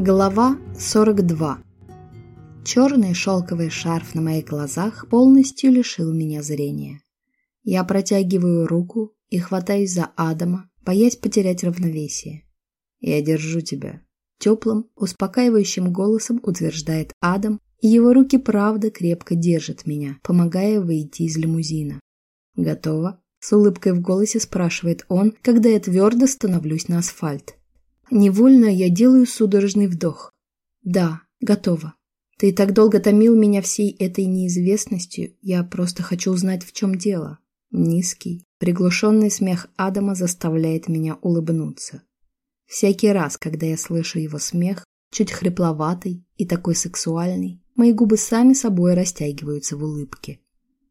Глава 42 Черный шелковый шарф на моих глазах полностью лишил меня зрения. Я протягиваю руку и хватаюсь за Адама, боясь потерять равновесие. «Я держу тебя», — теплым, успокаивающим голосом утверждает Адам, и его руки правда крепко держат меня, помогая выйти из лимузина. «Готово?» — с улыбкой в голосе спрашивает он, когда я твердо становлюсь на асфальт. Невольно я делаю судорожный вдох. «Да, готово. Ты так долго томил меня всей этой неизвестностью, я просто хочу узнать, в чем дело». Низкий, приглушенный смех Адама заставляет меня улыбнуться. Всякий раз, когда я слышу его смех, чуть хрипловатый и такой сексуальный, мои губы сами собой растягиваются в улыбке.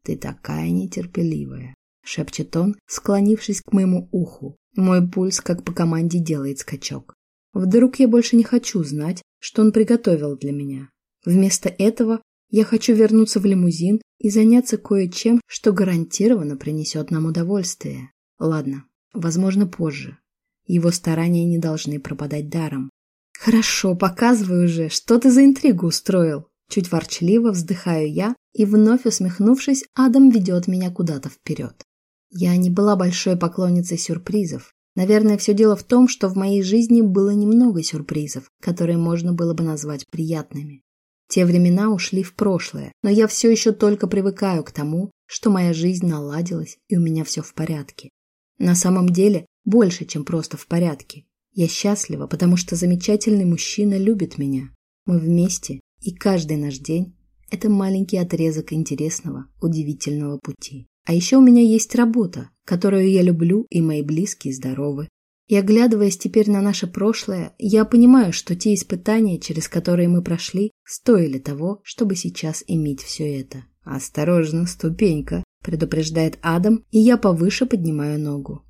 «Ты такая нетерпеливая», — шепчет он, склонившись к моему уху. Мой пульс, как по команде, делает скачок. Вдруг я больше не хочу знать, что он приготовил для меня. Вместо этого я хочу вернуться в лимузин и заняться кое-чем, что гарантированно принесет нам удовольствие. Ладно, возможно, позже. Его старания не должны пропадать даром. Хорошо, показывай уже, что ты за интригу устроил. Чуть ворчливо вздыхаю я, и вновь усмехнувшись, Адам ведет меня куда-то вперед. Я не была большой поклонницей сюрпризов. Наверное, все дело в том, что в моей жизни было немного сюрпризов, которые можно было бы назвать приятными. Те времена ушли в прошлое, но я все еще только привыкаю к тому, что моя жизнь наладилась и у меня все в порядке. На самом деле, больше, чем просто в порядке. Я счастлива, потому что замечательный мужчина любит меня. Мы вместе, и каждый наш день – это маленький отрезок интересного, удивительного пути. А еще у меня есть работа, которую я люблю, и мои близкие здоровы. И оглядываясь теперь на наше прошлое, я понимаю, что те испытания, через которые мы прошли, стоили того, чтобы сейчас иметь все это. «Осторожно, ступенька», – предупреждает Адам, и я повыше поднимаю ногу.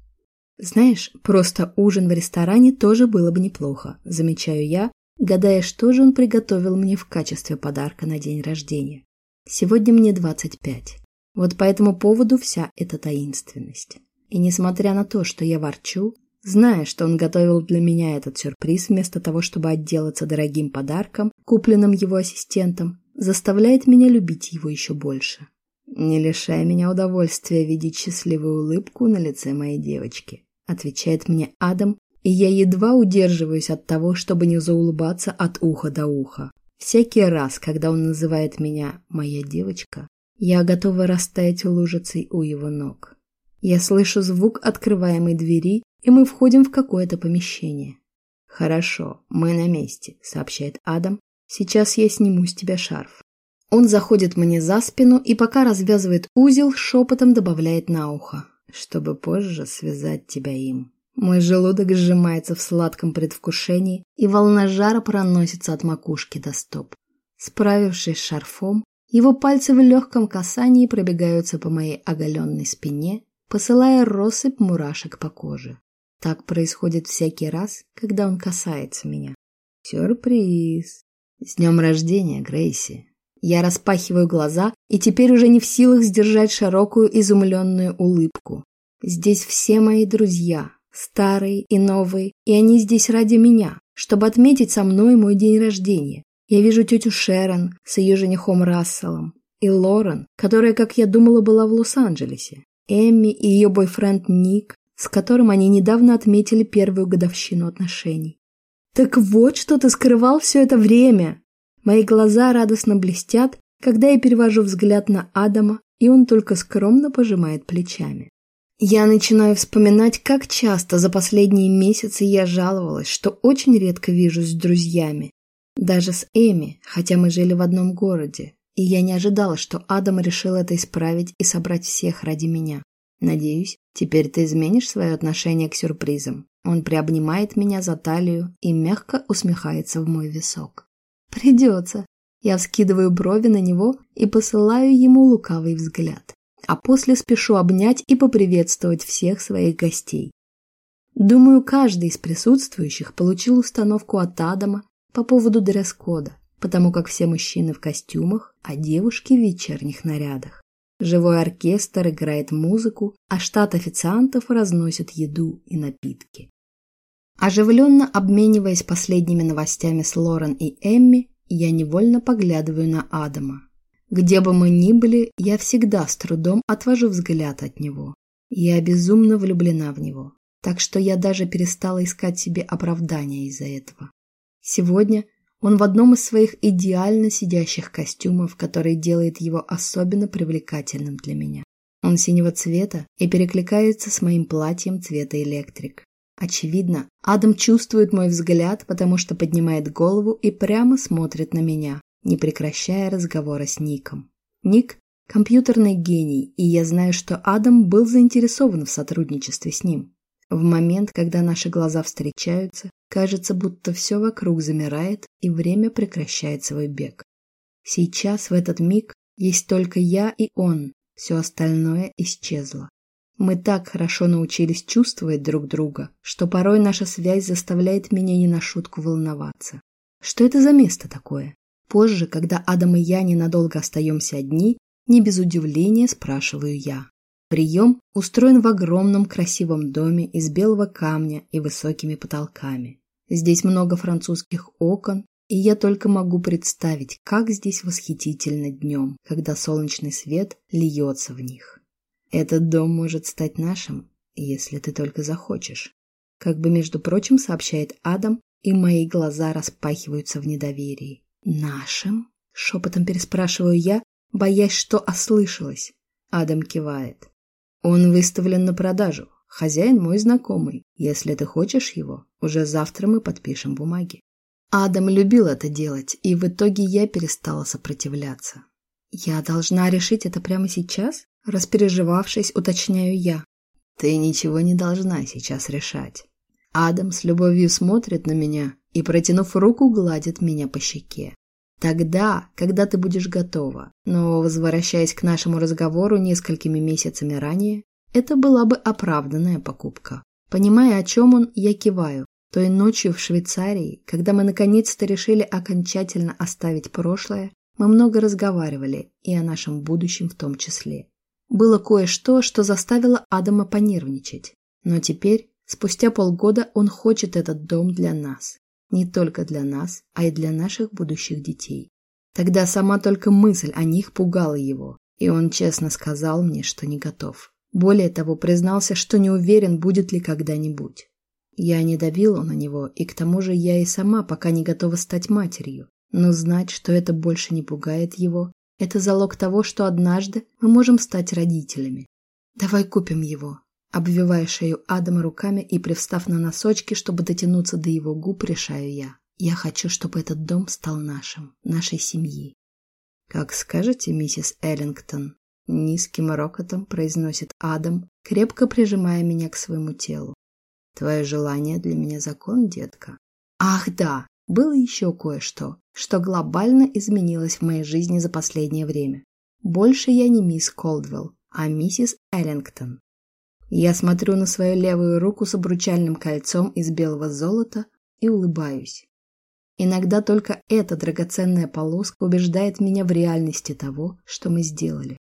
«Знаешь, просто ужин в ресторане тоже было бы неплохо», – замечаю я, гадая, что же он приготовил мне в качестве подарка на день рождения. Сегодня мне 25. Вот по этому поводу вся эта таинственность. И несмотря на то, что я ворчу, Зная, что он готовил для меня этот сюрприз вместо того, чтобы отделаться дорогим подарком, купленным его ассистентом, заставляет меня любить его еще больше. «Не лишай меня удовольствия видеть счастливую улыбку на лице моей девочки», отвечает мне Адам, и я едва удерживаюсь от того, чтобы не заулыбаться от уха до уха. Всякий раз, когда он называет меня «моя девочка», я готова растаять лужицей у его ног. Я слышу звук открываемой двери и мы входим в какое-то помещение. «Хорошо, мы на месте», — сообщает Адам. «Сейчас я сниму с тебя шарф». Он заходит мне за спину и пока развязывает узел, шепотом добавляет на ухо, чтобы позже связать тебя им. Мой желудок сжимается в сладком предвкушении, и волна жара проносится от макушки до стоп. Справившись с шарфом, его пальцы в легком касании пробегаются по моей оголенной спине, посылая россыпь мурашек по коже. Так происходит всякий раз, когда он касается меня. Сюрприз. С днем рождения, Грейси. Я распахиваю глаза и теперь уже не в силах сдержать широкую изумленную улыбку. Здесь все мои друзья, старые и новые, и они здесь ради меня, чтобы отметить со мной мой день рождения. Я вижу тетю Шерон с ее женихом Расселом и Лорен, которая, как я думала, была в Лос-Анджелесе. Эмми и ее бойфренд Ник, с которым они недавно отметили первую годовщину отношений. «Так вот, что ты скрывал все это время!» Мои глаза радостно блестят, когда я перевожу взгляд на Адама, и он только скромно пожимает плечами. Я начинаю вспоминать, как часто за последние месяцы я жаловалась, что очень редко вижусь с друзьями. Даже с Эми, хотя мы жили в одном городе, и я не ожидала, что Адам решил это исправить и собрать всех ради меня. Надеюсь, теперь ты изменишь свое отношение к сюрпризам. Он приобнимает меня за талию и мягко усмехается в мой висок. Придется. Я вскидываю брови на него и посылаю ему лукавый взгляд. А после спешу обнять и поприветствовать всех своих гостей. Думаю, каждый из присутствующих получил установку от Адама по поводу дресс-кода, потому как все мужчины в костюмах, а девушки в вечерних нарядах. Живой оркестр играет музыку, а штат официантов разносит еду и напитки. Оживленно обмениваясь последними новостями с Лорен и Эмми, я невольно поглядываю на Адама. Где бы мы ни были, я всегда с трудом отвожу взгляд от него. Я безумно влюблена в него, так что я даже перестала искать себе оправдания из-за этого. Сегодня он в одном из своих идеально сидящих костюмов, который делает его особенно привлекательным для меня. Он синего цвета и перекликается с моим платьем цвета электрик. Очевидно, Адам чувствует мой взгляд, потому что поднимает голову и прямо смотрит на меня, не прекращая разговора с Ником. Ник – компьютерный гений, и я знаю, что Адам был заинтересован в сотрудничестве с ним. В момент, когда наши глаза встречаются, кажется, будто все вокруг замирает и время прекращает свой бег. Сейчас, в этот миг, есть только я и он, все остальное исчезло. Мы так хорошо научились чувствовать друг друга, что порой наша связь заставляет меня не на шутку волноваться. Что это за место такое? Позже, когда Адам и я ненадолго остаемся одни, не без удивления спрашиваю я. Прием устроен в огромном красивом доме из белого камня и высокими потолками. Здесь много французских окон, и я только могу представить, как здесь восхитительно днем, когда солнечный свет льется в них. Этот дом может стать нашим, если ты только захочешь. Как бы, между прочим, сообщает Адам, и мои глаза распахиваются в недоверии. «Нашим?» — шепотом переспрашиваю я, боясь, что ослышалась. Адам кивает. «Он выставлен на продажу. Хозяин мой знакомый. Если ты хочешь его, уже завтра мы подпишем бумаги». Адам любил это делать, и в итоге я перестала сопротивляться. «Я должна решить это прямо сейчас?» Распереживавшись, уточняю я. Ты ничего не должна сейчас решать. Адам с любовью смотрит на меня и, протянув руку, гладит меня по щеке. Тогда, когда ты будешь готова. Но, возвращаясь к нашему разговору несколькими месяцами ранее, это была бы оправданная покупка. Понимая, о чем он, я киваю. Той ночью в Швейцарии, когда мы наконец-то решили окончательно оставить прошлое, мы много разговаривали и о нашем будущем в том числе. Было кое-что, что заставило Адама понервничать. Но теперь, спустя полгода, он хочет этот дом для нас. Не только для нас, а и для наших будущих детей. Тогда сама только мысль о них пугала его, и он честно сказал мне, что не готов. Более того, признался, что не уверен, будет ли когда-нибудь. Я не давила на него, и к тому же я и сама пока не готова стать матерью. Но знать, что это больше не пугает его, это залог того, что однажды мы можем стать родителями. Давай купим его. Обвивая шею Адама руками и привстав на носочки, чтобы дотянуться до его губ, решаю я. Я хочу, чтобы этот дом стал нашим, нашей семьи. Как скажете, миссис Эллингтон, низким рокотом произносит Адам, крепко прижимая меня к своему телу. Твое желание для меня закон, детка. Ах, да, было еще кое-что, что глобально изменилось в моей жизни за последнее время. Больше я не мисс Колдвелл, а миссис Эллингтон. Я смотрю на свою левую руку с обручальным кольцом из белого золота и улыбаюсь. Иногда только эта драгоценная полоска убеждает меня в реальности того, что мы сделали.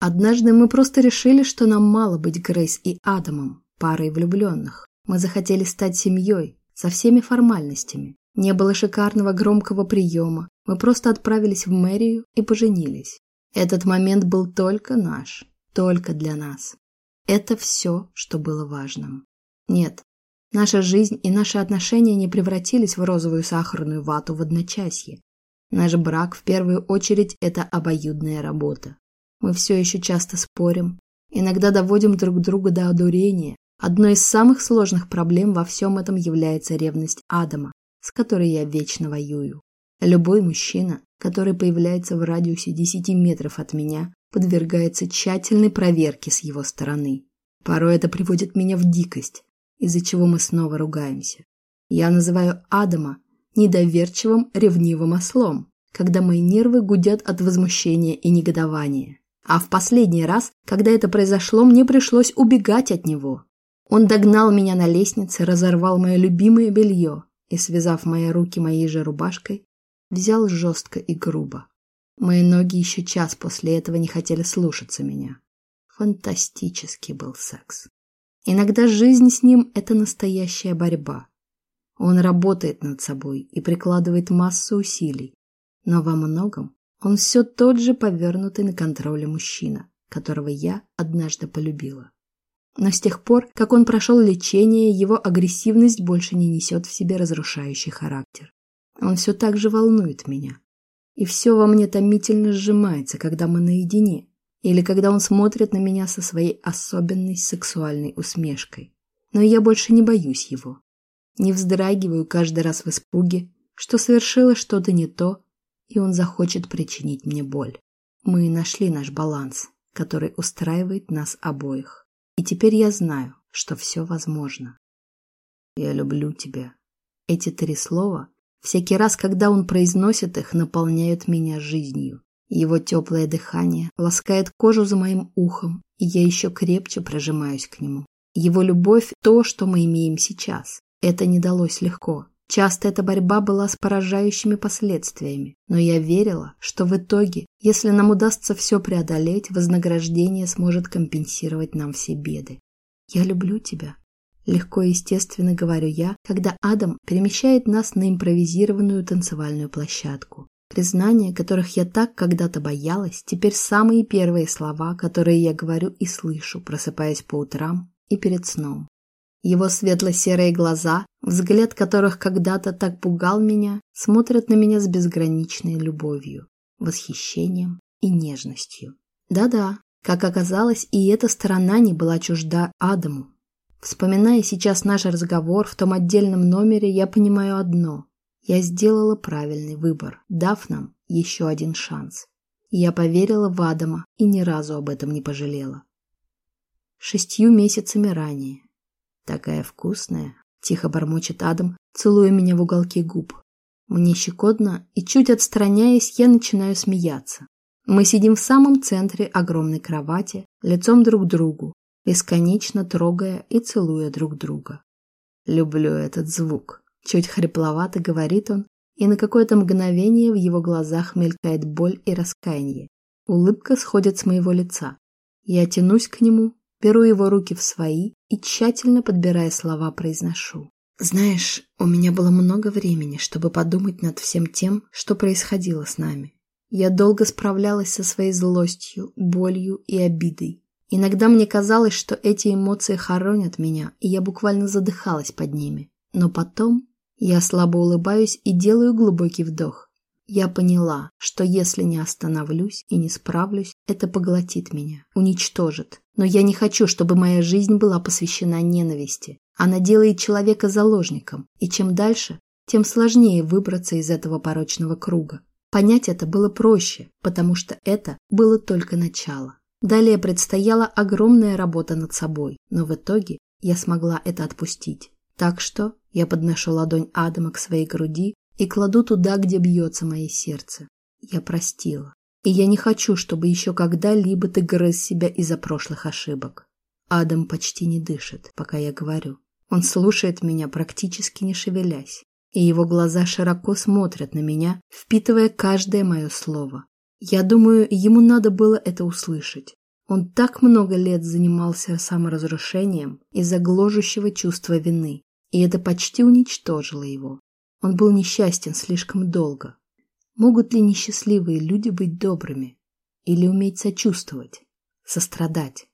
Однажды мы просто решили, что нам мало быть Грейс и Адамом, парой влюбленных. Мы захотели стать семьей, со всеми формальностями. Не было шикарного громкого приема. Мы просто отправились в мэрию и поженились. Этот момент был только наш, только для нас. Это все, что было важным. Нет, наша жизнь и наши отношения не превратились в розовую сахарную вату в одночасье. Наш брак в первую очередь это обоюдная работа. Мы все еще часто спорим, иногда доводим друг друга до одурения. Одной из самых сложных проблем во всем этом является ревность Адама, с которой я вечно воюю. Любой мужчина, который появляется в радиусе 10 метров от меня, подвергается тщательной проверке с его стороны. Порой это приводит меня в дикость, из-за чего мы снова ругаемся. Я называю Адама недоверчивым ревнивым ослом, когда мои нервы гудят от возмущения и негодования. А в последний раз, когда это произошло, мне пришлось убегать от него. Он догнал меня на лестнице, разорвал мое любимое белье, и, связав мои руки моей же рубашкой, взял жестко и грубо. Мои ноги еще час после этого не хотели слушаться меня. Фантастический был секс. Иногда жизнь с ним – это настоящая борьба. Он работает над собой и прикладывает массу усилий, но во многом он все тот же повернутый на контроле мужчина, которого я однажды полюбила. Но с тех пор, как он прошел лечение, его агрессивность больше не несет в себе разрушающий характер. Он все так же волнует меня. И все во мне томительно сжимается, когда мы наедине, или когда он смотрит на меня со своей особенной сексуальной усмешкой. Но я больше не боюсь его. Не вздрагиваю каждый раз в испуге, что совершила что-то не то, и он захочет причинить мне боль. Мы нашли наш баланс, который устраивает нас обоих. И теперь я знаю, что все возможно. Я люблю тебя. Эти три слова, всякий раз, когда он произносит их, наполняют меня жизнью. Его теплое дыхание ласкает кожу за моим ухом, и я еще крепче прижимаюсь к нему. Его любовь – то, что мы имеем сейчас. Это не далось легко. Часто эта борьба была с поражающими последствиями, но я верила, что в итоге, если нам удастся все преодолеть, вознаграждение сможет компенсировать нам все беды. «Я люблю тебя», – легко и естественно говорю я, когда Адам перемещает нас на импровизированную танцевальную площадку. Признания, которых я так когда-то боялась, теперь самые первые слова, которые я говорю и слышу, просыпаясь по утрам и перед сном. Его светло-серые глаза, взгляд которых когда-то так пугал меня, смотрят на меня с безграничной любовью, восхищением и нежностью. Да-да, как оказалось, и эта сторона не была чужда Адаму. Вспоминая сейчас наш разговор в том отдельном номере, я понимаю одно. Я сделала правильный выбор, дав нам еще один шанс. Я поверила в Адама и ни разу об этом не пожалела. Шестью месяцами ранее «Такая вкусная!» – тихо бормочет Адам, целуя меня в уголки губ. Мне щекотно, и чуть отстраняясь, я начинаю смеяться. Мы сидим в самом центре огромной кровати, лицом друг к другу, бесконечно трогая и целуя друг друга. «Люблю этот звук», – чуть хрипловато говорит он, и на какое-то мгновение в его глазах мелькает боль и раскаяние. Улыбка сходит с моего лица. Я тянусь к нему, беру его руки в свои и, тщательно подбирая слова, произношу. Знаешь, у меня было много времени, чтобы подумать над всем тем, что происходило с нами. Я долго справлялась со своей злостью, болью и обидой. Иногда мне казалось, что эти эмоции хоронят меня, и я буквально задыхалась под ними. Но потом я слабо улыбаюсь и делаю глубокий вдох. Я поняла, что если не остановлюсь и не справлюсь, это поглотит меня, уничтожит. Но я не хочу, чтобы моя жизнь была посвящена ненависти. Она делает человека заложником, и чем дальше, тем сложнее выбраться из этого порочного круга. Понять это было проще, потому что это было только начало. Далее предстояла огромная работа над собой, но в итоге я смогла это отпустить. Так что я подношу ладонь Адама к своей груди и кладу туда, где бьется мое сердце. Я простила. И я не хочу, чтобы еще когда-либо ты грыз себя из-за прошлых ошибок. Адам почти не дышит, пока я говорю. Он слушает меня, практически не шевелясь, и его глаза широко смотрят на меня, впитывая каждое мое слово. Я думаю, ему надо было это услышать. Он так много лет занимался саморазрушением из-за гложущего чувства вины, и это почти уничтожило его. Он был несчастен слишком долго. Могут ли несчастливые люди быть добрыми? Или уметь сочувствовать? Сострадать?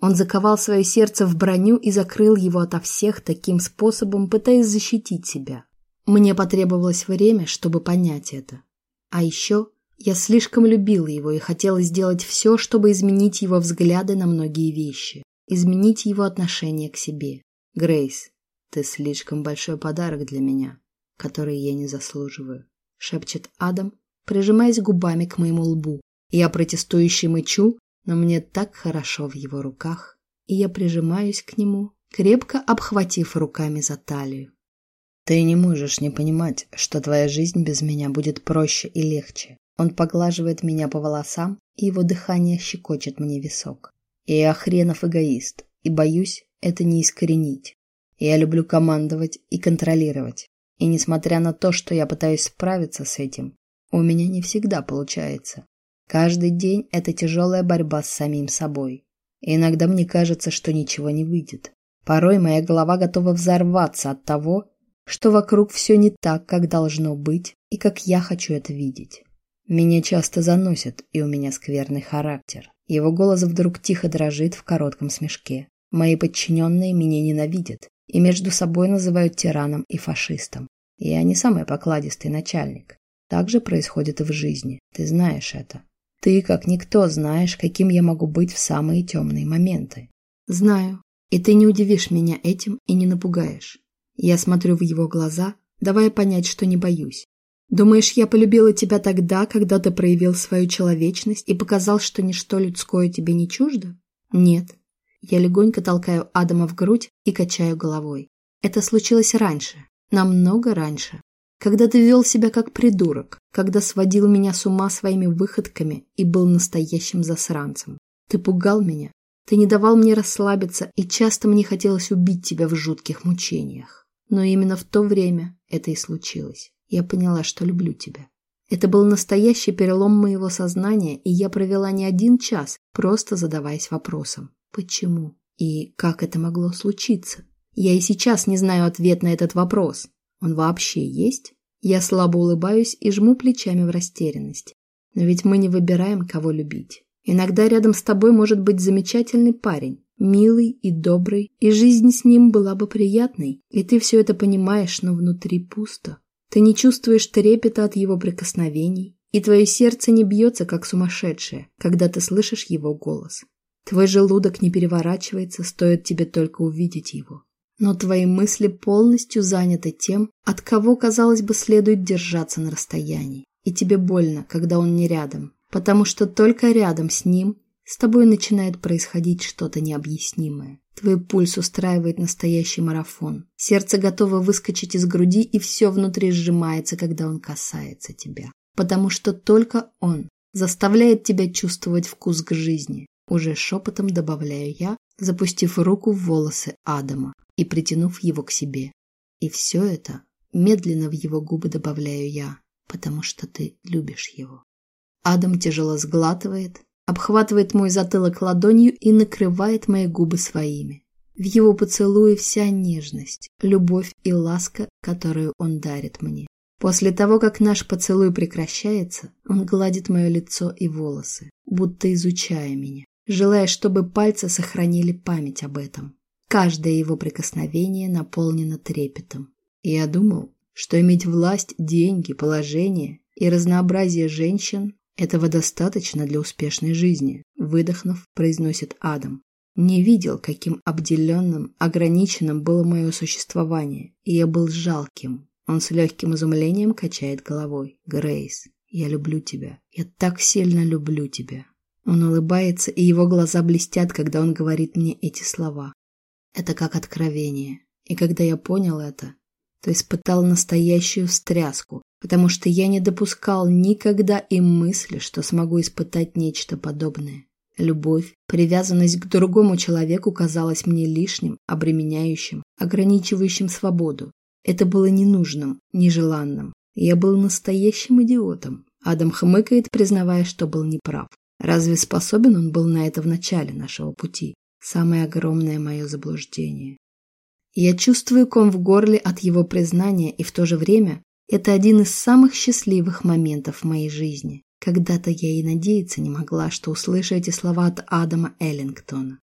Он заковал свое сердце в броню и закрыл его ото всех таким способом, пытаясь защитить себя. Мне потребовалось время, чтобы понять это. А еще я слишком любила его и хотела сделать все, чтобы изменить его взгляды на многие вещи, изменить его отношение к себе. Грейс, ты слишком большой подарок для меня которые я не заслуживаю», — шепчет Адам, прижимаясь губами к моему лбу. Я протестующе мычу, но мне так хорошо в его руках, и я прижимаюсь к нему, крепко обхватив руками за талию. «Ты не можешь не понимать, что твоя жизнь без меня будет проще и легче». Он поглаживает меня по волосам, и его дыхание щекочет мне висок. И я хренов эгоист, и боюсь это не искоренить. Я люблю командовать и контролировать. И несмотря на то, что я пытаюсь справиться с этим, у меня не всегда получается. Каждый день это тяжелая борьба с самим собой. И иногда мне кажется, что ничего не выйдет. Порой моя голова готова взорваться от того, что вокруг все не так, как должно быть и как я хочу это видеть. Меня часто заносят, и у меня скверный характер. Его голос вдруг тихо дрожит в коротком смешке. Мои подчиненные меня ненавидят и между собой называют тираном и фашистом. Я не самый покладистый начальник. Так же происходит и в жизни. Ты знаешь это. Ты, как никто, знаешь, каким я могу быть в самые темные моменты. Знаю. И ты не удивишь меня этим и не напугаешь. Я смотрю в его глаза, давая понять, что не боюсь. Думаешь, я полюбила тебя тогда, когда ты проявил свою человечность и показал, что ничто людское тебе не чуждо? Нет. Я легонько толкаю Адама в грудь и качаю головой. Это случилось раньше, намного раньше. Когда ты вел себя как придурок, когда сводил меня с ума своими выходками и был настоящим засранцем. Ты пугал меня, ты не давал мне расслабиться, и часто мне хотелось убить тебя в жутких мучениях. Но именно в то время это и случилось. Я поняла, что люблю тебя. Это был настоящий перелом моего сознания, и я провела не один час, просто задаваясь вопросом «Почему?» и «Как это могло случиться?» Я и сейчас не знаю ответ на этот вопрос. Он вообще есть? Я слабо улыбаюсь и жму плечами в растерянность. Но ведь мы не выбираем, кого любить. Иногда рядом с тобой может быть замечательный парень, милый и добрый, и жизнь с ним была бы приятной, и ты все это понимаешь, но внутри пусто. Ты не чувствуешь трепета от его прикосновений, и твое сердце не бьется, как сумасшедшее, когда ты слышишь его голос. Твой желудок не переворачивается, стоит тебе только увидеть его. Но твои мысли полностью заняты тем, от кого, казалось бы, следует держаться на расстоянии. И тебе больно, когда он не рядом, потому что только рядом с ним с тобой начинает происходить что-то необъяснимое. Твой пульс устраивает настоящий марафон. Сердце готово выскочить из груди, и все внутри сжимается, когда он касается тебя. Потому что только он заставляет тебя чувствовать вкус к жизни. Уже шепотом добавляю я, запустив руку в волосы Адама и притянув его к себе. И все это медленно в его губы добавляю я, потому что ты любишь его. Адам тяжело сглатывает, обхватывает мой затылок ладонью и накрывает мои губы своими. В его поцелуе вся нежность, любовь и ласка, которую он дарит мне. После того, как наш поцелуй прекращается, он гладит мое лицо и волосы, будто изучая меня, желая, чтобы пальцы сохранили память об этом. Каждое его прикосновение наполнено трепетом. Я думал, что иметь власть, деньги, положение и разнообразие женщин этого достаточно для успешной жизни, выдохнув, произносит Адам. Не видел, каким обделенным, ограниченным было мое существование, и я был жалким. Он с легким изумлением качает головой. Грейс, я люблю тебя. Я так сильно люблю тебя. Он улыбается, и его глаза блестят, когда он говорит мне эти слова. Это как откровение. И когда я понял это, то испытал настоящую встряску, потому что я не допускал никогда и мысли, что смогу испытать нечто подобное. Любовь, привязанность к другому человеку казалась мне лишним, обременяющим, ограничивающим свободу. Это было ненужным, нежеланным. Я был настоящим идиотом. Адам хмыкает, признавая, что был неправ. Разве способен он был на это в начале нашего пути? Самое огромное мое заблуждение. Я чувствую ком в горле от его признания, и в то же время это один из самых счастливых моментов в моей жизни. Когда-то я и надеяться не могла, что услышу эти слова от Адама Эллингтона.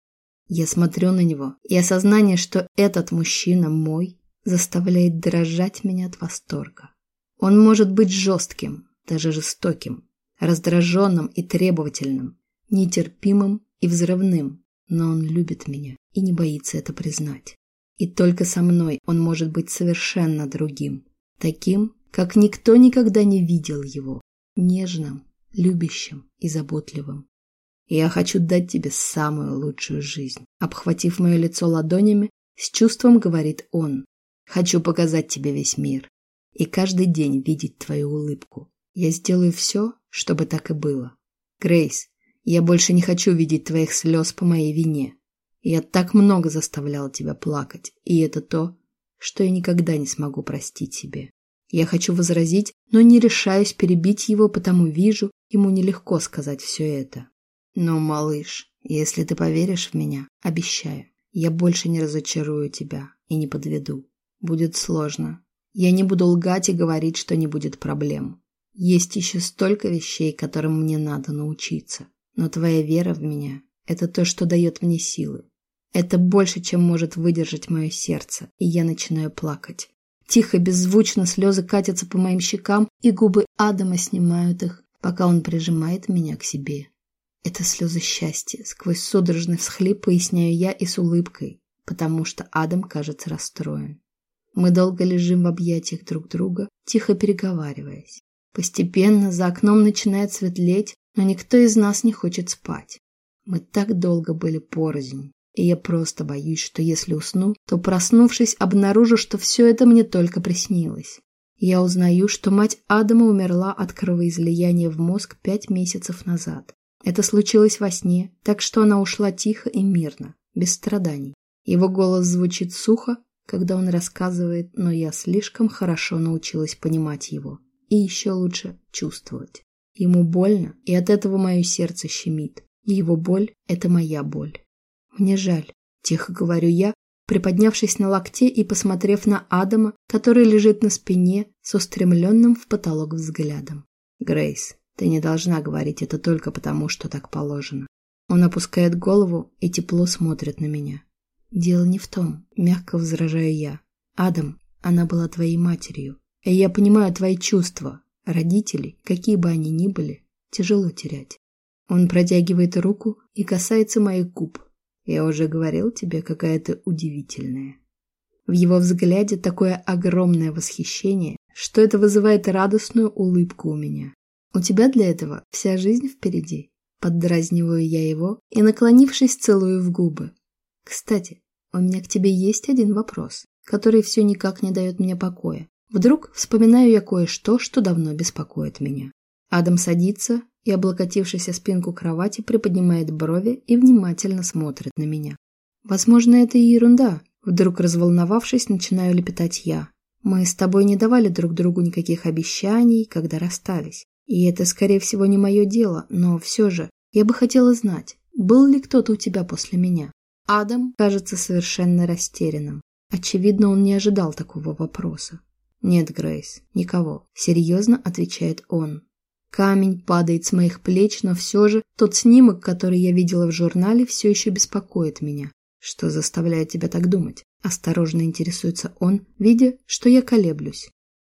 Я смотрю на него, и осознание, что этот мужчина мой, заставляет дрожать меня от восторга. Он может быть жестким, даже жестоким, раздраженным и требовательным, нетерпимым и взрывным, но он любит меня и не боится это признать. И только со мной он может быть совершенно другим. Таким, как никто никогда не видел его. Нежным, любящим и заботливым. Я хочу дать тебе самую лучшую жизнь. Обхватив мое лицо ладонями, с чувством говорит он. Хочу показать тебе весь мир. И каждый день видеть твою улыбку. Я сделаю все, чтобы так и было. Грейс, я больше не хочу видеть твоих слез по моей вине. Я так много заставлял тебя плакать, и это то, что я никогда не смогу простить себе. Я хочу возразить, но не решаюсь перебить его, потому вижу, ему нелегко сказать все это. Но, малыш, если ты поверишь в меня, обещаю, я больше не разочарую тебя и не подведу. Будет сложно, Я не буду лгать и говорить, что не будет проблем. Есть еще столько вещей, которым мне надо научиться. Но твоя вера в меня – это то, что дает мне силы. Это больше, чем может выдержать мое сердце, и я начинаю плакать. Тихо, беззвучно слезы катятся по моим щекам, и губы Адама снимают их, пока он прижимает меня к себе. Это слезы счастья. Сквозь судорожный всхлип поясняю я и с улыбкой, потому что Адам кажется расстроен. Мы долго лежим в объятиях друг друга, тихо переговариваясь. Постепенно за окном начинает светлеть, но никто из нас не хочет спать. Мы так долго были порознь, и я просто боюсь, что если усну, то, проснувшись, обнаружу, что все это мне только приснилось. Я узнаю, что мать Адама умерла от кровоизлияния в мозг пять месяцев назад. Это случилось во сне, так что она ушла тихо и мирно, без страданий. Его голос звучит сухо, когда он рассказывает, но я слишком хорошо научилась понимать его и еще лучше чувствовать. Ему больно, и от этого мое сердце щемит. Его боль – это моя боль. Мне жаль, тихо говорю я, приподнявшись на локте и посмотрев на Адама, который лежит на спине с устремленным в потолок взглядом. Грейс, ты не должна говорить это только потому, что так положено. Он опускает голову и тепло смотрит на меня. Дело не в том, мягко возражаю я. Адам, она была твоей матерью. И я понимаю твои чувства. Родителей, какие бы они ни были, тяжело терять. Он протягивает руку и касается моих губ. Я уже говорил тебе, какая ты удивительная. В его взгляде такое огромное восхищение, что это вызывает радостную улыбку у меня. У тебя для этого вся жизнь впереди. Поддразниваю я его и, наклонившись, целую в губы. Кстати, у меня к тебе есть один вопрос, который все никак не дает мне покоя. Вдруг вспоминаю я кое-что, что давно беспокоит меня. Адам садится и, облокотившись о спинку кровати, приподнимает брови и внимательно смотрит на меня. Возможно, это и ерунда. Вдруг разволновавшись, начинаю лепетать я. Мы с тобой не давали друг другу никаких обещаний, когда расстались. И это, скорее всего, не мое дело, но все же я бы хотела знать, был ли кто-то у тебя после меня. Адам кажется совершенно растерянным. Очевидно, он не ожидал такого вопроса. «Нет, Грейс, никого», — серьезно отвечает он. Камень падает с моих плеч, но все же тот снимок, который я видела в журнале, все еще беспокоит меня. Что заставляет тебя так думать? Осторожно интересуется он, видя, что я колеблюсь.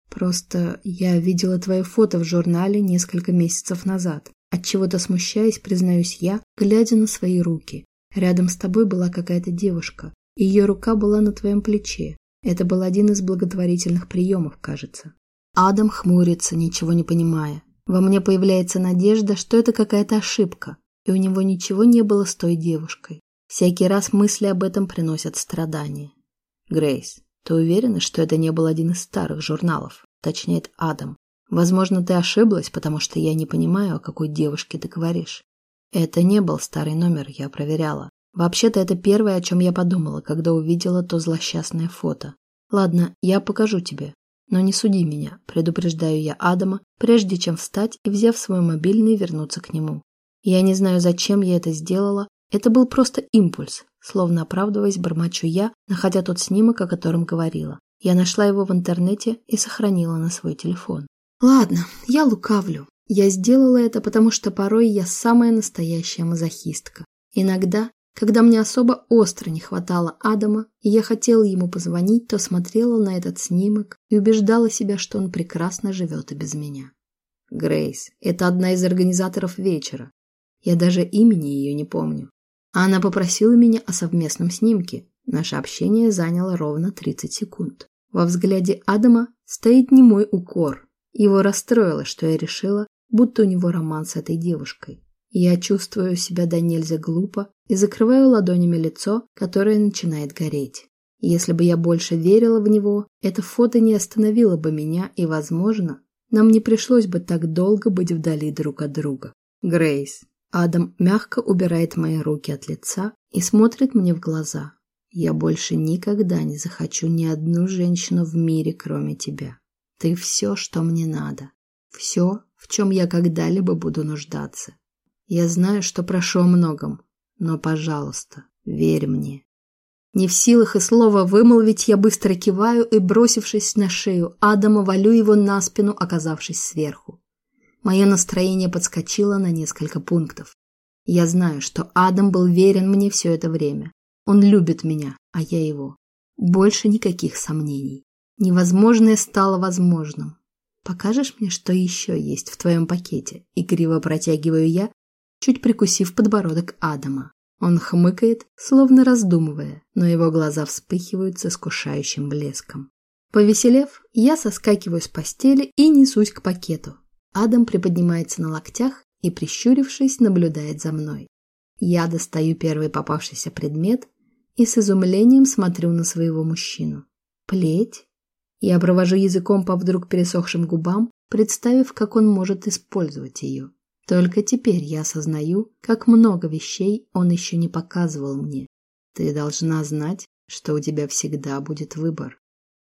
Просто я видела твое фото в журнале несколько месяцев назад. От чего то смущаясь, признаюсь я, глядя на свои руки. Рядом с тобой была какая-то девушка, ее рука была на твоем плече. Это был один из благотворительных приемов, кажется. Адам хмурится, ничего не понимая. Во мне появляется надежда, что это какая-то ошибка, и у него ничего не было с той девушкой. Всякий раз мысли об этом приносят страдания. Грейс, ты уверена, что это не был один из старых журналов? Точнее, Адам. Возможно, ты ошиблась, потому что я не понимаю, о какой девушке ты говоришь. Это не был старый номер, я проверяла. Вообще-то это первое, о чем я подумала, когда увидела то злосчастное фото. Ладно, я покажу тебе. Но не суди меня, предупреждаю я Адама, прежде чем встать и, взяв свой мобильный, вернуться к нему. Я не знаю, зачем я это сделала. Это был просто импульс, словно оправдываясь, бормочу я, находя тот снимок, о котором говорила. Я нашла его в интернете и сохранила на свой телефон. Ладно, я лукавлю. Я сделала это, потому что порой я самая настоящая мазохистка. Иногда когда мне особо остро не хватало Адама, и я хотела ему позвонить, то смотрела на этот снимок и убеждала себя, что он прекрасно живет и без меня. Грейс – это одна из организаторов вечера. Я даже имени ее не помню. А она попросила меня о совместном снимке. Наше общение заняло ровно 30 секунд. Во взгляде Адама стоит не мой укор. Его расстроило, что я решила, будто у него роман с этой девушкой. Я чувствую себя до нельзя глупо и закрываю ладонями лицо, которое начинает гореть. Если бы я больше верила в него, это фото не остановило бы меня, и, возможно, нам не пришлось бы так долго быть вдали друг от друга. Грейс. Адам мягко убирает мои руки от лица и смотрит мне в глаза. Я больше никогда не захочу ни одну женщину в мире, кроме тебя. Ты все, что мне надо. Все, в чем я когда-либо буду нуждаться. Я знаю, что прошу о многом, но, пожалуйста, верь мне. Не в силах и слова вымолвить, я быстро киваю и, бросившись на шею Адама, валю его на спину, оказавшись сверху. Мое настроение подскочило на несколько пунктов. Я знаю, что Адам был верен мне все это время. Он любит меня, а я его. Больше никаких сомнений. Невозможное стало возможным. Покажешь мне, что еще есть в твоем пакете? Игриво протягиваю я, чуть прикусив подбородок Адама. Он хмыкает, словно раздумывая, но его глаза вспыхивают с искушающим блеском. Повеселев, я соскакиваю с постели и несусь к пакету. Адам приподнимается на локтях и, прищурившись, наблюдает за мной. Я достаю первый попавшийся предмет и с изумлением смотрю на своего мужчину. Плеть? Я провожу языком по вдруг пересохшим губам, представив, как он может использовать ее. Только теперь я осознаю, как много вещей он еще не показывал мне. Ты должна знать, что у тебя всегда будет выбор.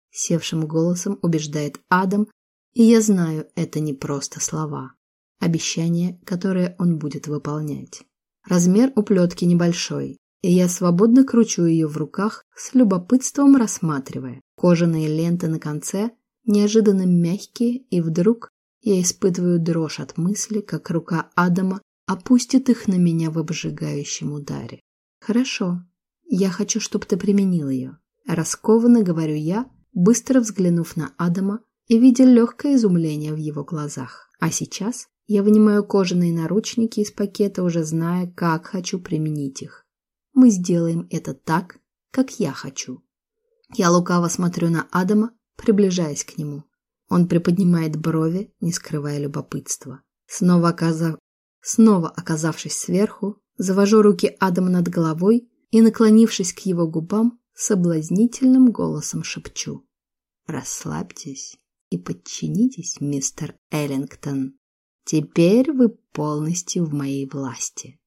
Севшим голосом убеждает Адам, и я знаю, это не просто слова. Обещание, которое он будет выполнять. Размер у плетки небольшой, и я свободно кручу ее в руках, с любопытством рассматривая. Кожаные ленты на конце неожиданно мягкие, и вдруг я испытываю дрожь от мысли, как рука Адама опустит их на меня в обжигающем ударе. Хорошо, я хочу, чтобы ты применил ее. Раскованно говорю я, быстро взглянув на Адама и видя легкое изумление в его глазах. А сейчас я вынимаю кожаные наручники из пакета, уже зная, как хочу применить их. Мы сделаем это так, как я хочу. Я лукаво смотрю на Адама, приближаясь к нему. Он приподнимает брови, не скрывая любопытства. Снова, оказав... Снова оказавшись сверху, завожу руки Адама над головой и, наклонившись к его губам, соблазнительным голосом шепчу. «Расслабьтесь и подчинитесь, мистер Эллингтон. Теперь вы полностью в моей власти».